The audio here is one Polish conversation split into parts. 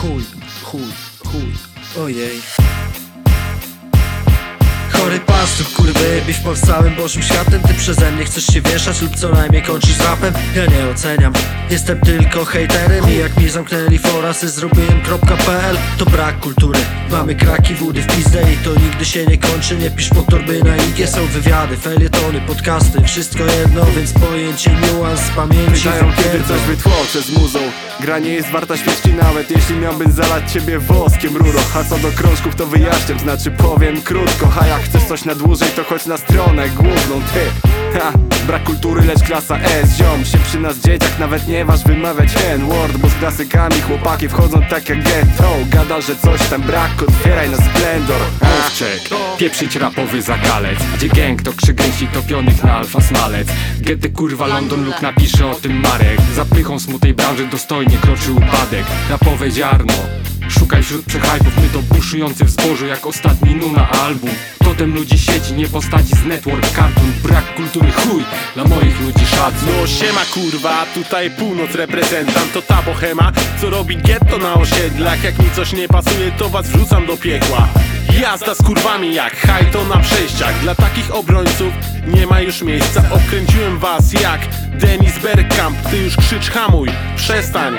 Chuj, chuj, chuj, ojej. Chory pastuch, kurwy, biw pod całym Bożym światem. Ty przeze mnie chcesz się wieszać lub co najmniej kończysz z rapem. Ja nie oceniam, jestem tylko hejterem. I jak mi zamknęli forasy zrobiłem .pl To brak kultury, mamy kraki, wódy w pizdę. I to nigdy się nie kończy, nie pisz po torby na IG Są wywiady, felietony, podcasty, wszystko jedno. Więc pojęcie niuans pamięci Pytają kiedy coś wytłoczę z muzą. Gra nie jest warta śmierci nawet Jeśli miałbym zalać ciebie woskiem ruro A co do krążków to wyjaśniam Znaczy powiem krótko. A jak chcesz coś na dłużej to chodź na stronę główną Ty, ha, brak kultury lecz klasa S Ziom. Się przy nas dzieciak nawet nie waż wymawiać N-word Bo z klasykami chłopaki wchodzą tak jak ghetto. Gada, że coś tam brak, otwieraj na splendor. Owczek, pieprzyć rapowy zakalec Gdzie gang to krzygęsi topionych na alfa smalec. Getty kurwa London lub napisze o tym Marek. Zapychą smutnej branży dostojnie kroczy upadek. Rapowe ziarno. Szukaj wśród przechajpów, my to buszujący w zbożu jak ostatni Nuna album Totem ludzi sieci, nie postaci z network cartoon Brak kultury chuj, dla moich ludzi szacun. No siema kurwa, tutaj północ reprezentant To ta bohema, co robi getto na osiedlach. Jak mi coś nie pasuje, to was wrzucam do piekła. Jazda z kurwami jak hajto na przejściach. Dla takich obrońców nie ma już miejsca. Okręciłem was jak Denis Bergkamp. Ty już krzycz hamuj, przestań.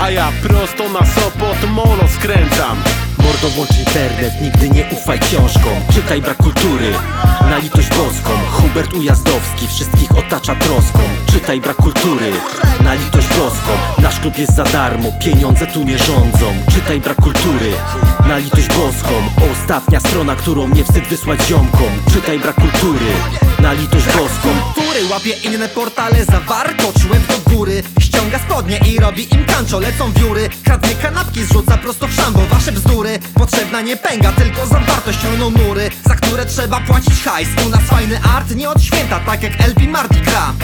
A ja prosto na Sopot molo skręcam Mordo włącz internet, nigdy nie ufaj książkom. Czytaj brak kultury, na litość boską. Hubert Ujazdowski, wszystkich otacza troską. Czytaj brak kultury, na litość boską. Nasz klub jest za darmo, pieniądze tu nie rządzą. Czytaj brak kultury, na litość boską. Ostatnia strona, którą nie wstyd wysłać ziomkom. Czytaj brak kultury, na litość boską. Łapie inne portale za warkocz do góry spodnie i robi im kanczo Lecą wióry Kradnie kanapki, zrzuca prosto w szambo. Wasze bzdury Potrzebna nie pęga, tylko za wartość runą mury Za które trzeba płacić hajs. U nas fajny art nie od święta Tak jak LP Mardi Gras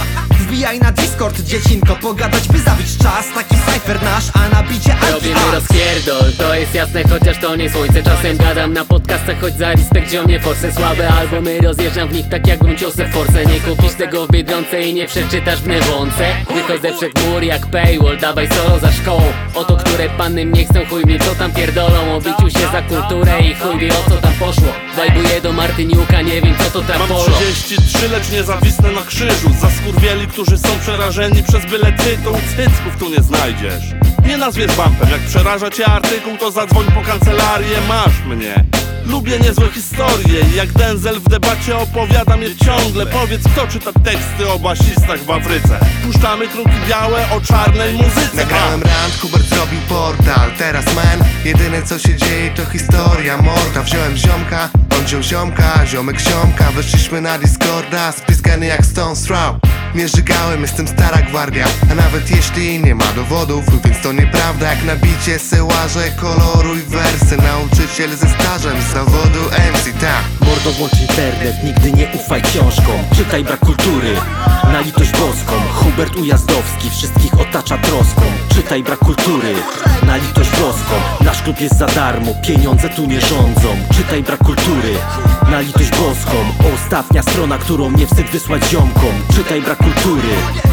Wbijaj na Discord, dziecinko Pogadać by zabić czas. Taki cypher nasz, a na bicie Robimy rozpierdol, to jest jasne, chociaż to nie słońce. Czasem gadam na podcastach, choć za respekt ziomie Force słabe albumy, rozjeżdżam w nich tak jakbym ciosę force Nie kupisz tego w Biedronce i nie przeczytasz w Newonce. Wychodzę przed mur jak paywall, dawaj solo za szkołą. Oto które panny mnie chcą, chuj mi co tam pierdolą. O biciu się za kulturę i chuj wie o co tam poszło. Wajbuję do Martyniuka, nie wiem co to tam Mam polo 33, lecz nie zawisnę na krzyżu. Zaskurwieli, którzy są przerażeni przez byle tytuł Cycków tu nie znajdziesz. Nie nazwiesz bampem, jak przeraża cię artykuł To zadzwoń po kancelarię, masz mnie. Lubię niezłe historie Jak Denzel w debacie opowiadam je ciągle. Powiedz kto czyta teksty o basistach w Afryce? Puszczamy kruki białe o czarnej muzyce. Nagrałem rant, Hubert zrobił portal. Teraz man, jedyne co się dzieje to historia morda. Wziąłem ziomka, on wziął ziomka, ziomek ziomka. Weszliśmy na Discorda, spiskany jak Stone Throw Nie żygałem, jestem stara gwardia. A nawet jeśli nie ma dowodów Więc to nieprawda, jak na bicie se łażę Koloruj wersy, nauczyciel ze stażem Z zawodu MC, tak. Mordo włącz internet, nigdy nie ufaj książkom. Czytaj brak kultury, na litość boską Hubert Ujazdowski, wszystkich otacza troską. Czytaj brak kultury, na litość boską. Nasz klub jest za darmo, pieniądze tu nie rządzą. Czytaj brak kultury, na litość boską. Ostatnia strona, którą nie wstyd wysłać ziomkom. Czytaj brak kultury,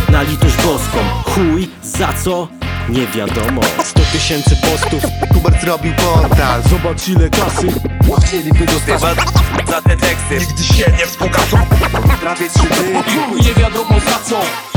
na litość boską. Chuj, za co? Nie wiadomo. 100 tysięcy postów. Hubert zrobił portal Zobacz ile kasy Chcieliby dostać. Za te teksty. Nigdy się nie wzbogacą Prawie trzy Nie wiadomo za co